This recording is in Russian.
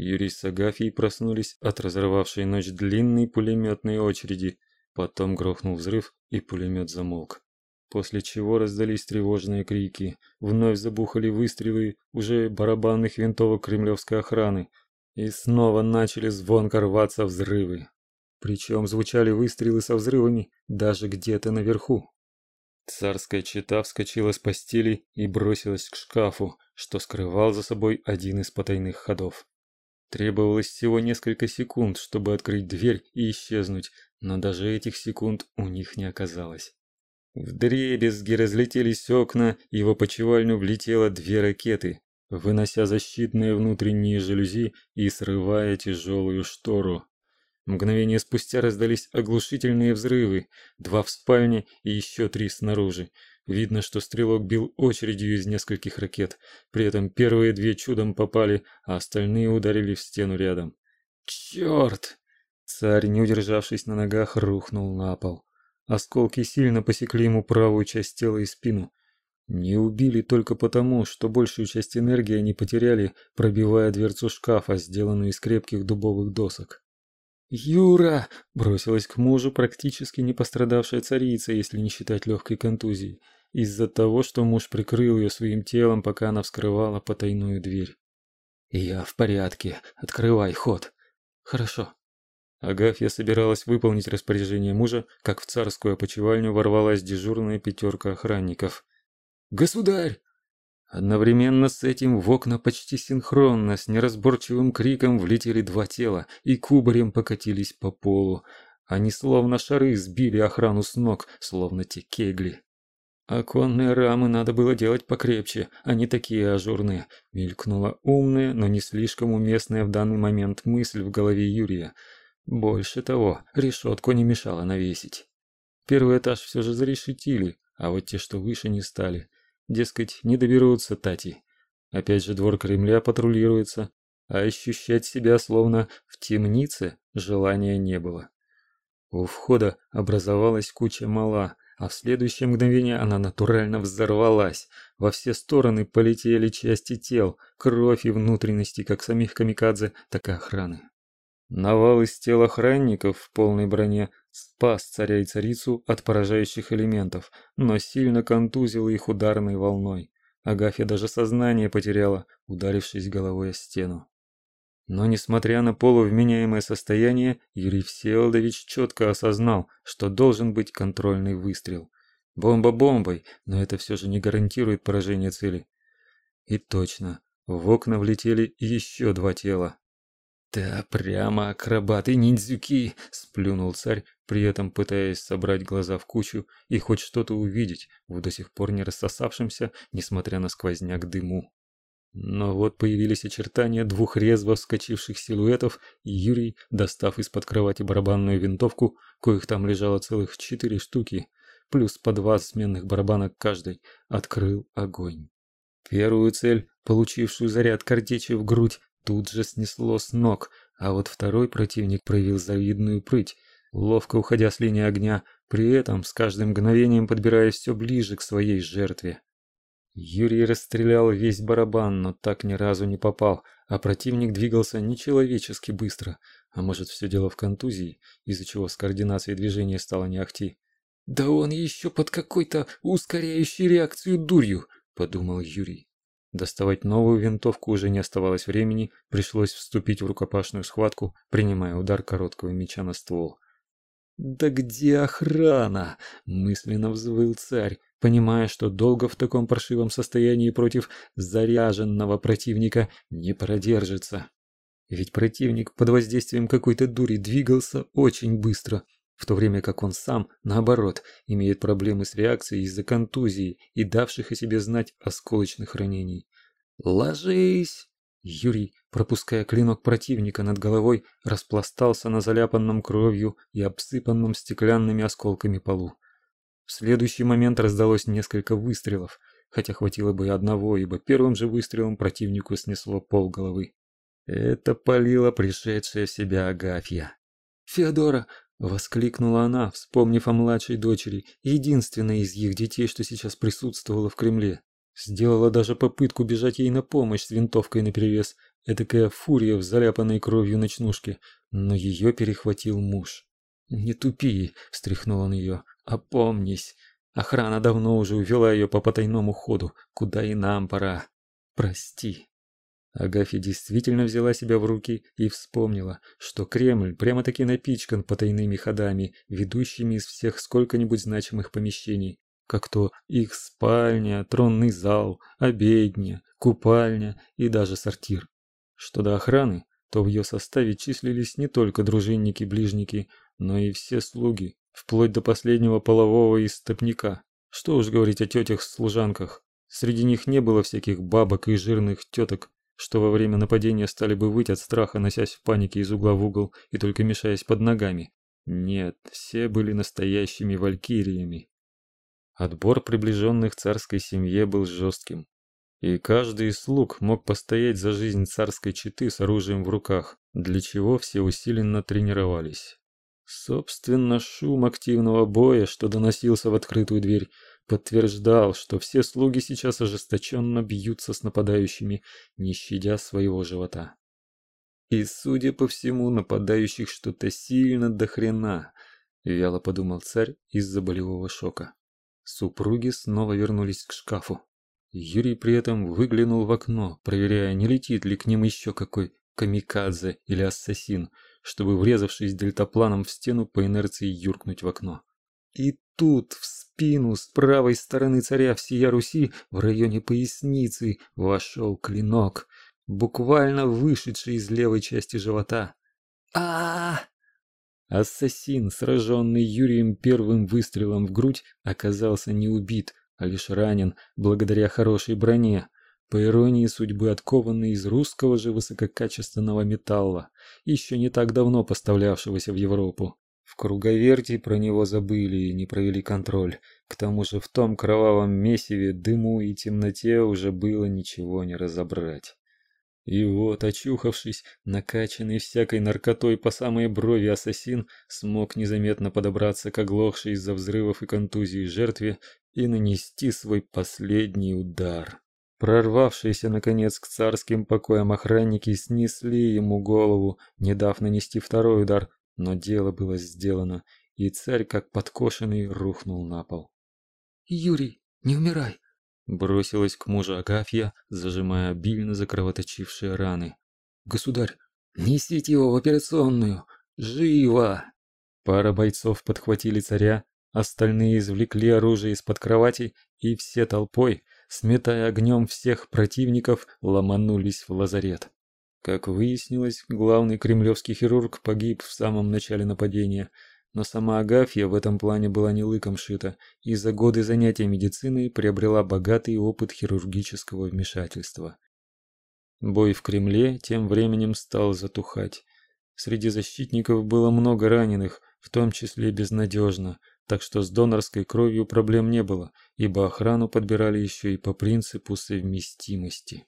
Юрий с Агафьей проснулись от разорвавшей ночь длинной пулеметной очереди. Потом грохнул взрыв, и пулемет замолк. После чего раздались тревожные крики. Вновь забухали выстрелы уже барабанных винтовок кремлевской охраны. И снова начали звонко рваться взрывы. Причем звучали выстрелы со взрывами даже где-то наверху. Царская чета вскочила с постели и бросилась к шкафу, что скрывал за собой один из потайных ходов. Требовалось всего несколько секунд, чтобы открыть дверь и исчезнуть, но даже этих секунд у них не оказалось. Вдребезги разлетелись окна, и в опочивальню влетело две ракеты, вынося защитные внутренние жалюзи и срывая тяжелую штору. Мгновение спустя раздались оглушительные взрывы, два в спальне и еще три снаружи. Видно, что стрелок бил очередью из нескольких ракет. При этом первые две чудом попали, а остальные ударили в стену рядом. Черт! Царь, не удержавшись на ногах, рухнул на пол. Осколки сильно посекли ему правую часть тела и спину. Не убили только потому, что большую часть энергии они потеряли, пробивая дверцу шкафа, сделанную из крепких дубовых досок. «Юра!» – бросилась к мужу практически не пострадавшая царица, если не считать легкой контузии, из-за того, что муж прикрыл ее своим телом, пока она вскрывала потайную дверь. «Я в порядке. Открывай ход». «Хорошо». Агафья собиралась выполнить распоряжение мужа, как в царскую опочивальню ворвалась дежурная пятерка охранников. «Государь!» Одновременно с этим в окна почти синхронно с неразборчивым криком влетели два тела и кубарем покатились по полу. Они словно шары сбили охрану с ног, словно те кегли. Оконные рамы надо было делать покрепче, а не такие ажурные. Мелькнула умная, но не слишком уместная в данный момент мысль в голове Юрия. Больше того, решетку не мешало навесить. Первый этаж все же зарешетили, а вот те, что выше, не стали. Дескать, не доберутся Тати. Опять же двор Кремля патрулируется, а ощущать себя словно в темнице желания не было. У входа образовалась куча мала, а в следующее мгновение она натурально взорвалась. Во все стороны полетели части тел, кровь и внутренности как самих камикадзе, так и охраны. Навал из тел охранников в полной броне спас царя и царицу от поражающих элементов, но сильно контузил их ударной волной. Агафья даже сознание потеряла, ударившись головой о стену. Но несмотря на полувменяемое состояние, Юрий Всеволодович четко осознал, что должен быть контрольный выстрел. Бомба бомбой, но это все же не гарантирует поражение цели. И точно, в окна влетели еще два тела. «Да прямо акробаты-ниндзюки!» – сплюнул царь, при этом пытаясь собрать глаза в кучу и хоть что-то увидеть в до сих пор не рассосавшемся, несмотря на сквозняк дыму. Но вот появились очертания двух резво вскочивших силуэтов, и Юрий, достав из-под кровати барабанную винтовку, коих там лежало целых четыре штуки, плюс по два сменных барабана каждой, открыл огонь. Первую цель, получившую заряд картечи в грудь, тут же снесло с ног, а вот второй противник проявил завидную прыть, ловко уходя с линии огня, при этом с каждым мгновением подбираясь все ближе к своей жертве. Юрий расстрелял весь барабан, но так ни разу не попал, а противник двигался нечеловечески быстро. А может, все дело в контузии, из-за чего с координацией движения стало не ахти. «Да он еще под какой-то ускоряющей реакцию дурью», — подумал Юрий. Доставать новую винтовку уже не оставалось времени, пришлось вступить в рукопашную схватку, принимая удар короткого меча на ствол. «Да где охрана?» – мысленно взвыл царь, понимая, что долго в таком паршивом состоянии против заряженного противника не продержится. Ведь противник под воздействием какой-то дури двигался очень быстро – в то время как он сам, наоборот, имеет проблемы с реакцией из-за контузии и давших о себе знать осколочных ранений. «Ложись!» Юрий, пропуская клинок противника над головой, распластался на заляпанном кровью и обсыпанном стеклянными осколками полу. В следующий момент раздалось несколько выстрелов, хотя хватило бы и одного, ибо первым же выстрелом противнику снесло пол головы. Это палила пришедшая в себя Агафья. «Феодора, Воскликнула она, вспомнив о младшей дочери, единственной из их детей, что сейчас присутствовала в Кремле. Сделала даже попытку бежать ей на помощь с винтовкой наперевес, этакая фурия в заляпанной кровью ночнушке, но ее перехватил муж. «Не тупи!» – встряхнул он ее. «Опомнись! Охрана давно уже увела ее по потайному ходу, куда и нам пора. Прости!» Агафья действительно взяла себя в руки и вспомнила, что Кремль прямо-таки напичкан потайными ходами, ведущими из всех сколько-нибудь значимых помещений, как то их спальня, тронный зал, обедня, купальня и даже сортир. Что до охраны, то в ее составе числились не только дружинники-ближники, но и все слуги, вплоть до последнего полового истопника. Что уж говорить о тетях-служанках. Среди них не было всяких бабок и жирных теток, что во время нападения стали бы выть от страха, носясь в панике из угла в угол и только мешаясь под ногами. Нет, все были настоящими валькириями. Отбор приближенных царской семье был жестким, и каждый из слуг мог постоять за жизнь царской четы с оружием в руках, для чего все усиленно тренировались. Собственно, шум активного боя, что доносился в открытую дверь, подтверждал, что все слуги сейчас ожесточенно бьются с нападающими, не щадя своего живота. И, судя по всему, нападающих что-то сильно до хрена, вяло подумал царь из-за болевого шока. Супруги снова вернулись к шкафу. Юрий при этом выглянул в окно, проверяя, не летит ли к ним еще какой камикадзе или ассасин, чтобы, врезавшись дельтапланом в стену, по инерции юркнуть в окно. И тут в спину с правой стороны царя всея Руси в районе поясницы вошел клинок, буквально вышедший из левой части живота. а, -а, -а Ассасин, сраженный Юрием первым выстрелом в грудь, оказался не убит, а лишь ранен благодаря хорошей броне, по иронии судьбы откованный из русского же высококачественного металла, еще не так давно поставлявшегося в Европу. В круговерти про него забыли и не провели контроль. К тому же в том кровавом месиве, дыму и темноте уже было ничего не разобрать. И вот, очухавшись, накачанный всякой наркотой по самой брови ассасин смог незаметно подобраться к оглохшей из-за взрывов и контузии жертве и нанести свой последний удар. Прорвавшиеся наконец к царским покоям охранники снесли ему голову, не дав нанести второй удар, но дело было сделано, и царь, как подкошенный, рухнул на пол. "Юрий, не умирай", Бросилась к мужу Агафья, зажимая обильно закровоточившие раны. «Государь, несите его в операционную! Живо!» Пара бойцов подхватили царя, остальные извлекли оружие из-под кровати, и все толпой, сметая огнем всех противников, ломанулись в лазарет. Как выяснилось, главный кремлевский хирург погиб в самом начале нападения – но сама Агафья в этом плане была не лыком шита и за годы занятия медициной приобрела богатый опыт хирургического вмешательства. Бой в Кремле тем временем стал затухать. Среди защитников было много раненых, в том числе безнадежно, так что с донорской кровью проблем не было, ибо охрану подбирали еще и по принципу совместимости.